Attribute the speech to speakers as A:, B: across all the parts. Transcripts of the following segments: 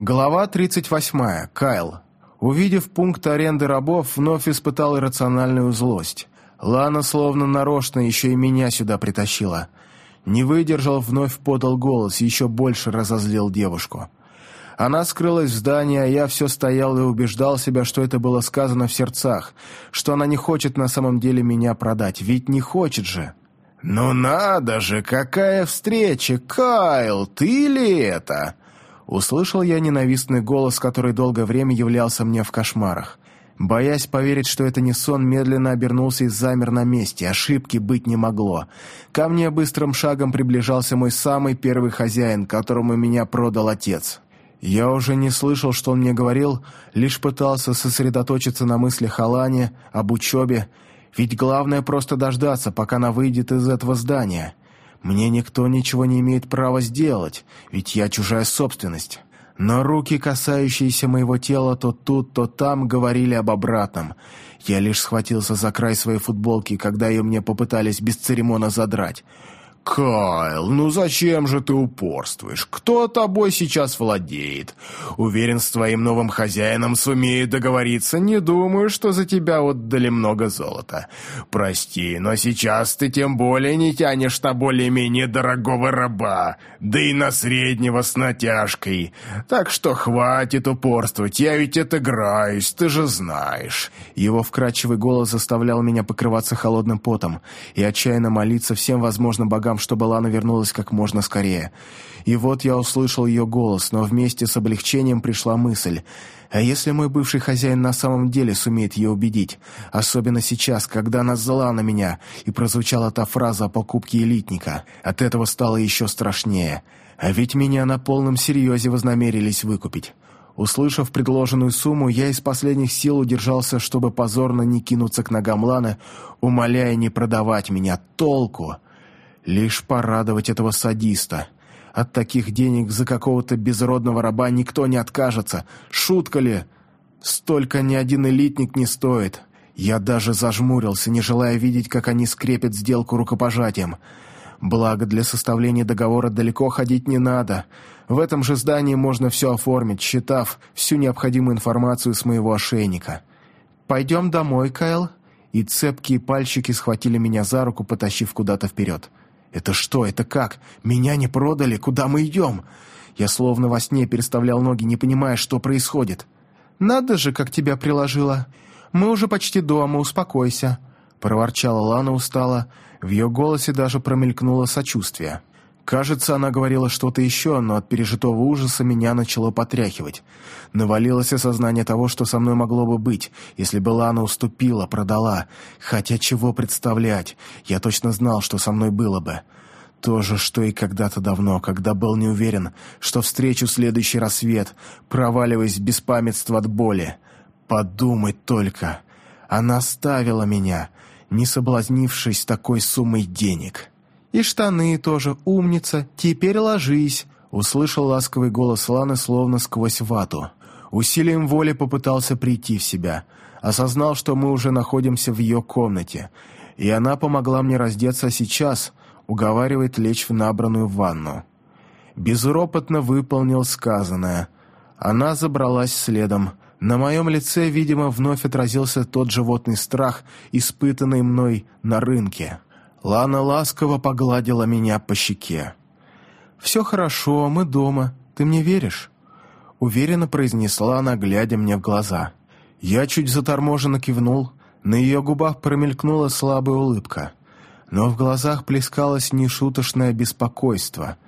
A: Глава 38. Кайл. Увидев пункт аренды рабов, вновь испытал иррациональную злость. Лана словно нарочно еще и меня сюда притащила. Не выдержал, вновь подал голос, еще больше разозлил девушку. Она скрылась в здании, а я все стоял и убеждал себя, что это было сказано в сердцах, что она не хочет на самом деле меня продать, ведь не хочет же. «Ну надо же, какая встреча! Кайл, ты ли это?» Услышал я ненавистный голос, который долгое время являлся мне в кошмарах. Боясь поверить, что это не сон, медленно обернулся и замер на месте. Ошибки быть не могло. Ко мне быстрым шагом приближался мой самый первый хозяин, которому меня продал отец. Я уже не слышал, что он мне говорил, лишь пытался сосредоточиться на мыслях о Лане, об учебе, ведь главное просто дождаться, пока она выйдет из этого здания. Мне никто ничего не имеет права сделать, ведь я чужая собственность. Но руки, касающиеся моего тела то тут, то там, говорили об обратном. Я лишь схватился за край своей футболки, когда ее мне попытались без церемона задрать. «Кайл, ну зачем же ты упорствуешь? Кто тобой сейчас владеет? Уверен, с твоим новым хозяином сумеют договориться. Не думаю, что за тебя отдали много золота. Прости, но сейчас ты тем более не тянешь на более-менее дорогого раба, да и на среднего с натяжкой. Так что хватит упорствовать, я ведь отыграюсь, ты же знаешь». Его вкрадчивый голос заставлял меня покрываться холодным потом и отчаянно молиться всем возможным богам, рукам, чтобы Лана вернулась как можно скорее. И вот я услышал ее голос, но вместе с облегчением пришла мысль. А если мой бывший хозяин на самом деле сумеет ее убедить? Особенно сейчас, когда она зла на меня, и прозвучала та фраза о покупке элитника. От этого стало еще страшнее. А ведь меня на полном серьезе вознамерились выкупить. Услышав предложенную сумму, я из последних сил удержался, чтобы позорно не кинуться к ногам Ланы, умоляя не продавать меня. Толку! Лишь порадовать этого садиста. От таких денег за какого-то безродного раба никто не откажется. Шутка ли? Столько ни один элитник не стоит. Я даже зажмурился, не желая видеть, как они скрепят сделку рукопожатием. Благо, для составления договора далеко ходить не надо. В этом же здании можно все оформить, считав всю необходимую информацию с моего ошейника. «Пойдем домой, Кайл?» И цепкие пальчики схватили меня за руку, потащив куда-то вперед. «Это что? Это как? Меня не продали? Куда мы идем?» Я словно во сне переставлял ноги, не понимая, что происходит. «Надо же, как тебя приложило! Мы уже почти дома, успокойся!» Проворчала Лана устало, в ее голосе даже промелькнуло сочувствие. Кажется, она говорила что-то еще, но от пережитого ужаса меня начало потряхивать. Навалилось осознание того, что со мной могло бы быть, если бы Лана уступила, продала. Хотя чего представлять, я точно знал, что со мной было бы. То же, что и когда-то давно, когда был не уверен, что встречу следующий рассвет, проваливаясь в беспамятство от боли. Подумать только. Она ставила меня, не соблазнившись такой суммой денег». «И штаны тоже, умница, теперь ложись», — услышал ласковый голос Ланы словно сквозь вату. Усилием воли попытался прийти в себя. Осознал, что мы уже находимся в ее комнате. И она помогла мне раздеться сейчас, уговаривает лечь в набранную ванну. Безропотно выполнил сказанное. Она забралась следом. На моем лице, видимо, вновь отразился тот животный страх, испытанный мной на рынке. Лана ласково погладила меня по щеке. «Все хорошо, мы дома. Ты мне веришь?» Уверенно произнесла она, глядя мне в глаза. Я чуть заторможенно кивнул. На ее губах промелькнула слабая улыбка. Но в глазах плескалось нешуточное беспокойство.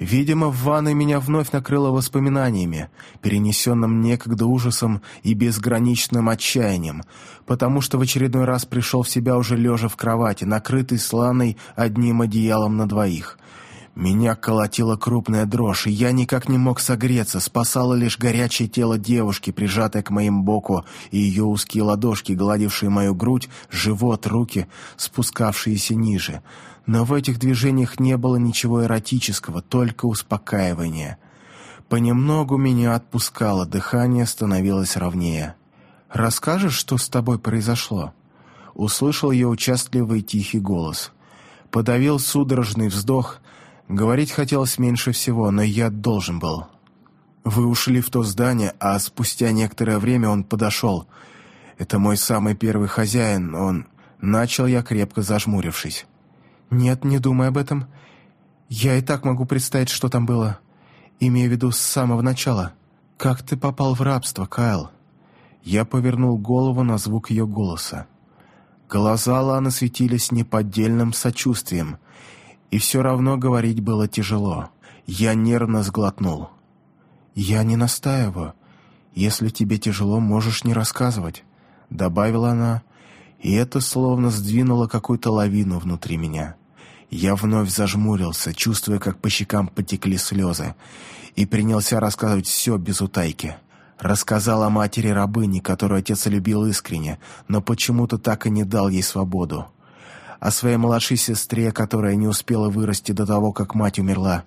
A: Видимо, в ванной меня вновь накрыло воспоминаниями, перенесенным некогда ужасом и безграничным отчаянием, потому что в очередной раз пришел в себя уже лежа в кровати, накрытый сланой одним одеялом на двоих. Меня колотила крупная дрожь, и я никак не мог согреться, спасало лишь горячее тело девушки, прижатое к моим боку, и ее узкие ладошки, гладившие мою грудь, живот, руки, спускавшиеся ниже — но в этих движениях не было ничего эротического, только успокаивание. Понемногу меня отпускало, дыхание становилось ровнее. «Расскажешь, что с тобой произошло?» Услышал я участливый тихий голос. Подавил судорожный вздох. Говорить хотелось меньше всего, но я должен был. Вы ушли в то здание, а спустя некоторое время он подошел. Это мой самый первый хозяин, он... Начал я, крепко зажмурившись.
B: «Нет, не думай об этом. Я и так могу представить, что там было. Имею в виду с самого начала. Как ты попал в рабство, Кайл?»
A: Я повернул голову на звук ее голоса. Глаза Ланы светились неподдельным сочувствием, и все равно говорить было тяжело. Я нервно сглотнул.
B: «Я не настаиваю. Если тебе тяжело, можешь не рассказывать», — добавила она, и это словно сдвинуло какую-то лавину внутри меня. Я вновь зажмурился, чувствуя, как по щекам потекли слезы, и принялся рассказывать все без утайки. Рассказал о матери рабыни, которую отец любил искренне, но почему-то так и не дал ей свободу. О своей младшей сестре, которая не успела вырасти до того, как мать умерла.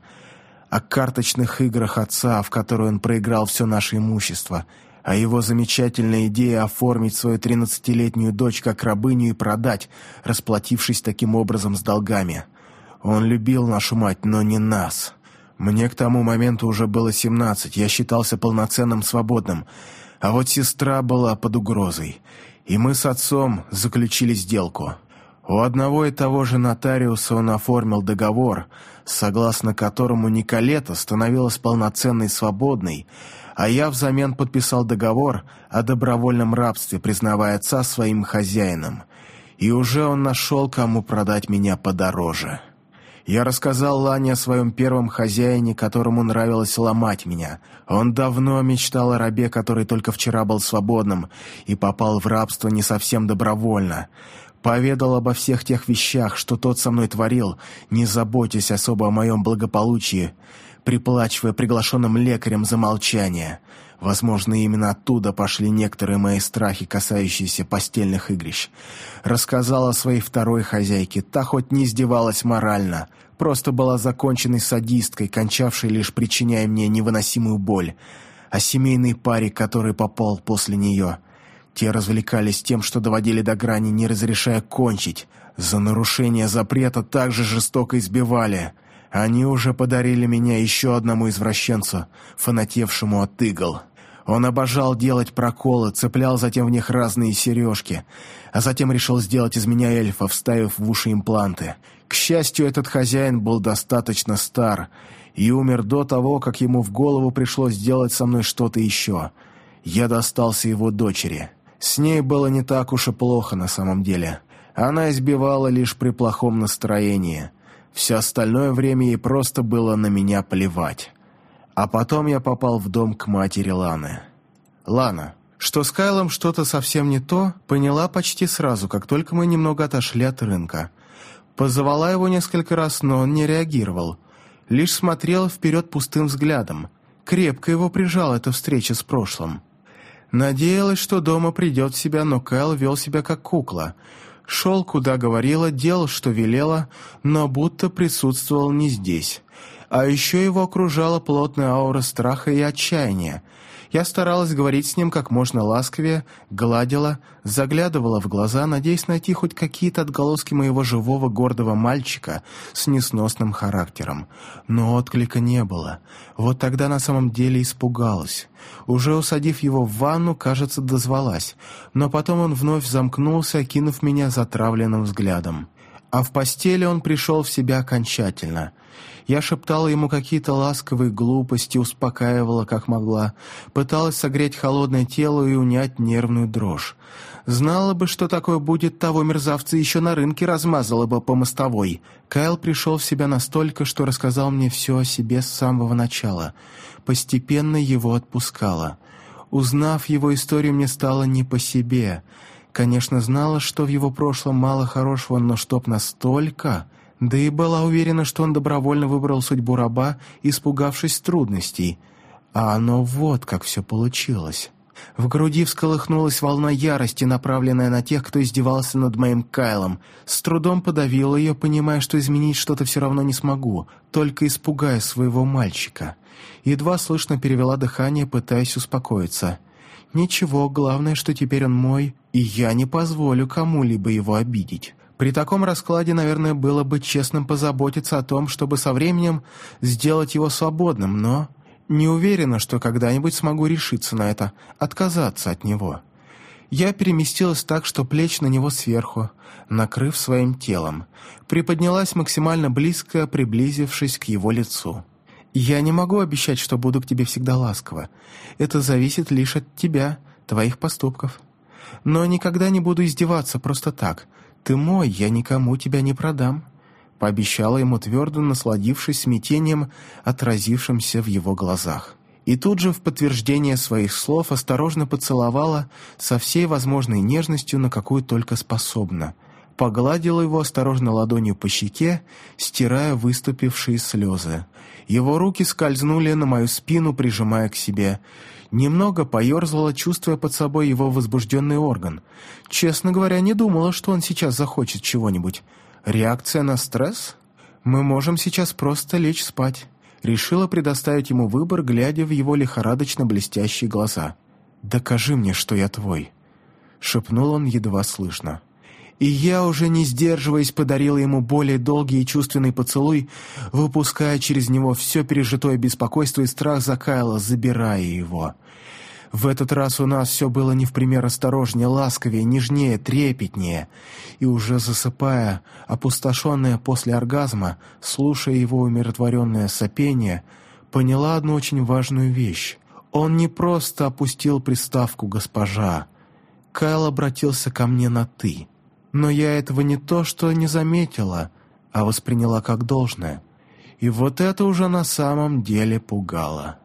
B: О карточных играх отца, в которые он проиграл все наше имущество — а его замечательная идея оформить свою тринадцатилетнюю дочь как рабыню и продать, расплатившись таким образом с долгами. Он любил нашу мать, но не нас. Мне к тому моменту уже было семнадцать, я считался полноценным свободным, а вот сестра была под угрозой, и мы с отцом заключили сделку. У одного и того же нотариуса он оформил договор, согласно которому Николета становилась полноценной свободной, а я взамен подписал договор о добровольном рабстве, признавая отца своим хозяином. И уже он нашел, кому продать меня подороже. Я рассказал Лане о своем первом хозяине, которому нравилось ломать меня. Он давно мечтал о рабе, который только вчера был свободным и попал в рабство не совсем добровольно. Поведал обо всех тех вещах, что тот со мной творил, не заботясь особо о моем благополучии, приплачивая приглашенным лекарям за молчание. Возможно, именно оттуда пошли некоторые мои страхи, касающиеся постельных игрищ. Рассказала о своей второй хозяйке, та хоть не издевалась морально, просто была законченной садисткой, кончавшей лишь причиняя мне невыносимую боль, о семейной паре, который попал после нее. Те развлекались тем, что доводили до грани, не разрешая кончить. За нарушение запрета также жестоко избивали. Они уже подарили меня еще одному извращенцу, фанатевшему от игл. Он обожал делать проколы, цеплял затем в них разные сережки, а затем решил сделать из меня эльфа, вставив в уши импланты. К счастью, этот хозяин был достаточно стар и умер до того, как ему в голову пришлось сделать со мной что-то еще. Я достался его дочери. С ней было не так уж и плохо на самом деле. Она избивала лишь при плохом настроении — все остальное время ей просто было на меня плевать. А потом я попал в дом к матери Ланы. Лана, что с Кайлом что-то совсем не то, поняла почти сразу, как только мы немного отошли от рынка. Позвала его несколько раз, но он не реагировал. Лишь смотрел вперед пустым взглядом. Крепко его прижала эта встреча с прошлым. Надеялась, что дома придет в себя, но Кайл вел себя как кукла — Шел, куда говорила, делал, что велела, но будто присутствовал не здесь. А еще его окружала плотная аура страха и отчаяния. Я старалась говорить с ним как можно ласковее, гладила, заглядывала в глаза, надеясь найти хоть какие-то отголоски моего живого гордого мальчика с несносным характером. Но отклика не было. Вот тогда на самом деле испугалась. Уже усадив его в ванну, кажется, дозвалась. Но потом он вновь замкнулся, окинув меня затравленным взглядом. А в постели он пришел в себя окончательно — я шептала ему какие-то ласковые глупости, успокаивала, как могла, пыталась согреть холодное тело и унять нервную дрожь. Знала бы, что такое будет, того мерзавца еще на рынке размазала бы по мостовой. Кайл пришел в себя настолько, что рассказал мне все о себе с самого начала. Постепенно его отпускала. Узнав его историю, мне стало не по себе. Конечно, знала, что в его прошлом мало хорошего, но чтоб настолько... Да и была уверена, что он добровольно выбрал судьбу раба, испугавшись трудностей. А оно вот как все получилось. В груди всколыхнулась волна ярости, направленная на тех, кто издевался над моим Кайлом. С трудом подавила ее, понимая, что изменить что-то все равно не смогу, только испугая своего мальчика. Едва слышно перевела дыхание, пытаясь успокоиться. «Ничего, главное, что теперь он мой, и я не позволю кому-либо его обидеть». При таком раскладе, наверное, было бы честным позаботиться о том, чтобы со временем сделать его свободным, но Не уверена, что когда-нибудь смогу решиться на это, отказаться от него. Я переместилась так, что плеч на него сверху, накрыв своим телом, приподнялась максимально близко, приблизившись к его лицу. «Я не могу обещать, что буду к тебе всегда ласково. Это зависит лишь от тебя, твоих поступков. Но никогда не буду издеваться просто так. Ты мой, я никому тебя не продам» пообещала ему твердо, насладившись смятением, отразившимся в его глазах. И тут же в подтверждение своих слов осторожно поцеловала со всей возможной нежностью, на какую только способна. Погладила его осторожно ладонью по щеке, стирая выступившие слезы. Его руки скользнули на мою спину, прижимая к себе. Немного поерзала, чувствуя под собой его возбужденный орган. Честно говоря, не думала, что он сейчас захочет чего-нибудь. Реакция на стресс? Мы можем сейчас просто лечь спать. Решила предоставить ему выбор, глядя в его лихорадочно блестящие глаза. «Докажи мне, что я твой», — шепнул он едва слышно. И я, уже не сдерживаясь, подарила ему более долгий и чувственный поцелуй, выпуская через него все пережитое беспокойство и страх за Кайла, забирая его. В этот раз у нас все было не в пример осторожнее, ласковее, нежнее, трепетнее. И уже засыпая, опустошенная после оргазма, слушая его умиротворенное сопение, поняла одну очень важную вещь. Он не просто опустил приставку «госпожа». Кайл обратился ко мне на «ты». Но я этого не то что не заметила, а восприняла как должное. И вот это уже на самом деле пугало.